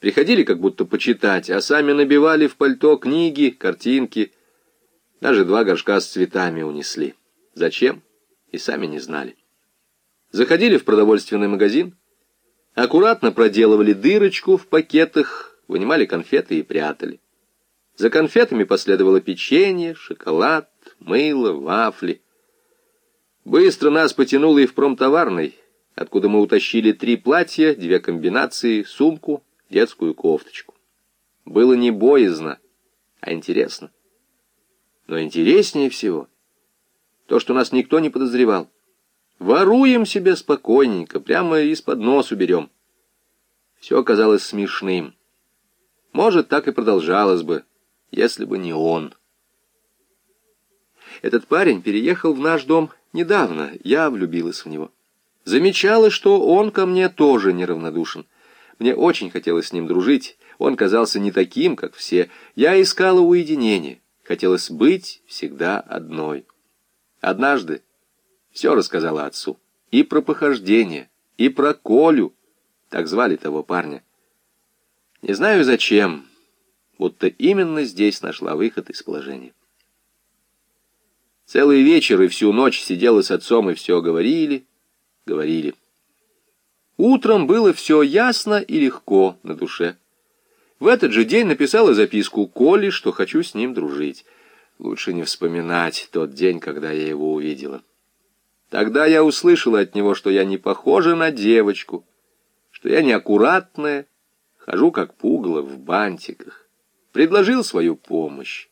Приходили как будто почитать, а сами набивали в пальто книги, картинки. Даже два горшка с цветами унесли. Зачем? И сами не знали. Заходили в продовольственный магазин, аккуратно проделывали дырочку в пакетах, вынимали конфеты и прятали. За конфетами последовало печенье, шоколад, мыло, вафли. Быстро нас потянуло и в промтоварный, откуда мы утащили три платья, две комбинации, сумку, детскую кофточку. Было не боязно, а интересно. Но интереснее всего то, что нас никто не подозревал. Воруем себе спокойненько, прямо из-под носу берем. Все казалось смешным. Может, так и продолжалось бы, если бы не он. Этот парень переехал в наш дом недавно, я влюбилась в него. Замечала, что он ко мне тоже неравнодушен. Мне очень хотелось с ним дружить, он казался не таким, как все. Я искала уединение, хотелось быть всегда одной. Однажды все рассказала отцу. И про похождение, и про Колю, так звали того парня. Не знаю зачем, будто именно здесь нашла выход из положения. Целый вечер и всю ночь сидела с отцом и все говорили, говорили. Утром было все ясно и легко на душе. В этот же день написала записку Коле, что хочу с ним дружить. Лучше не вспоминать тот день, когда я его увидела. Тогда я услышала от него, что я не похожа на девочку, что я неаккуратная, хожу как пугало в бантиках. Предложил свою помощь.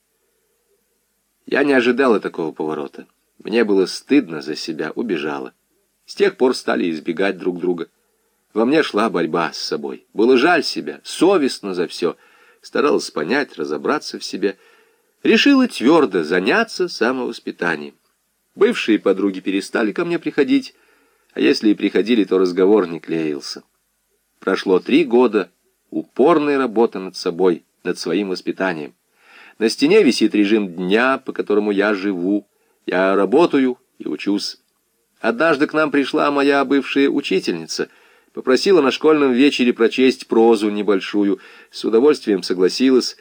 Я не ожидала такого поворота. Мне было стыдно за себя, убежала. С тех пор стали избегать друг друга. Во мне шла борьба с собой. Было жаль себя, совестно за все. Старалась понять, разобраться в себе. Решила твердо заняться самовоспитанием. Бывшие подруги перестали ко мне приходить, а если и приходили, то разговор не клеился. Прошло три года упорной работы над собой, над своим воспитанием. На стене висит режим дня, по которому я живу. Я работаю и учусь. Однажды к нам пришла моя бывшая учительница, попросила на школьном вечере прочесть прозу небольшую, с удовольствием согласилась,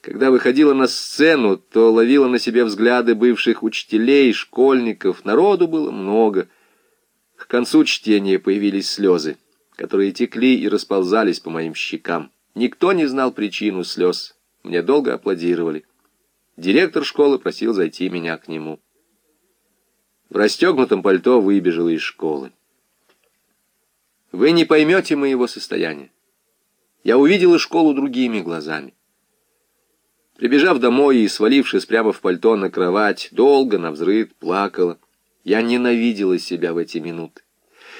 когда выходила на сцену, то ловила на себе взгляды бывших учителей, школьников. Народу было много. К концу чтения появились слезы, которые текли и расползались по моим щекам. Никто не знал причину слез. Мне долго аплодировали. Директор школы просил зайти меня к нему. В расстегнутом пальто выбежала из школы. Вы не поймете моего состояния. Я увидела школу другими глазами. Прибежав домой и свалившись прямо в пальто на кровать, долго навзрыд плакала. Я ненавидела себя в эти минуты.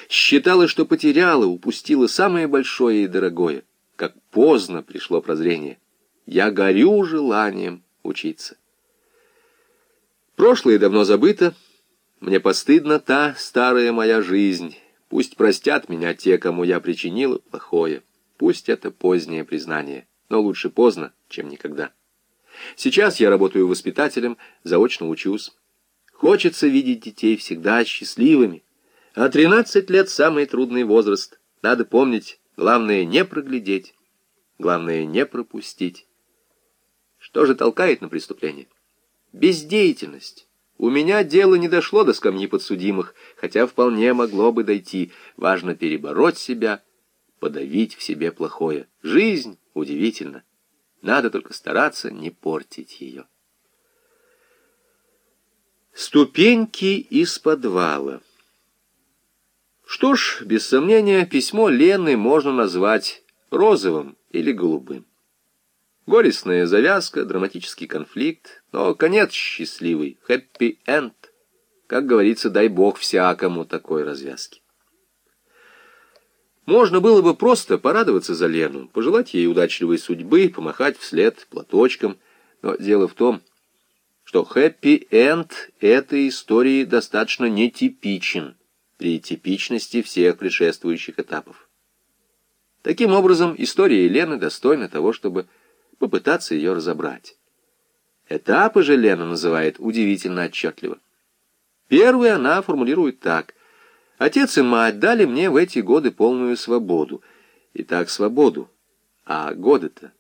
Считала, что потеряла, упустила самое большое и дорогое. Как поздно пришло прозрение. Я горю желанием учиться. Прошлое давно забыто. Мне постыдна та старая моя жизнь. Пусть простят меня те, кому я причинила плохое. Пусть это позднее признание, но лучше поздно, чем никогда. Сейчас я работаю воспитателем, заочно учусь. Хочется видеть детей всегда счастливыми. А 13 лет — самый трудный возраст. Надо помнить, главное не проглядеть, главное не пропустить. Что же толкает на преступление? Бездеятельность. У меня дело не дошло до скамьи подсудимых, хотя вполне могло бы дойти. Важно перебороть себя, подавить в себе плохое. Жизнь удивительна. Надо только стараться не портить ее. Ступеньки из подвала. Что ж, без сомнения, письмо Лены можно назвать розовым или голубым. Горестная завязка, драматический конфликт, но конец счастливый, хэппи-энд. Как говорится, дай бог всякому такой развязки. Можно было бы просто порадоваться за Лену, пожелать ей удачливой судьбы, помахать вслед платочком. Но дело в том, что хэппи-энд этой истории достаточно нетипичен при типичности всех предшествующих этапов. Таким образом, история Лены достойна того, чтобы попытаться ее разобрать. Этапы же Лена называет удивительно отчетливо. Первый она формулирует так. Отец и мать дали мне в эти годы полную свободу. Итак, свободу. А года-то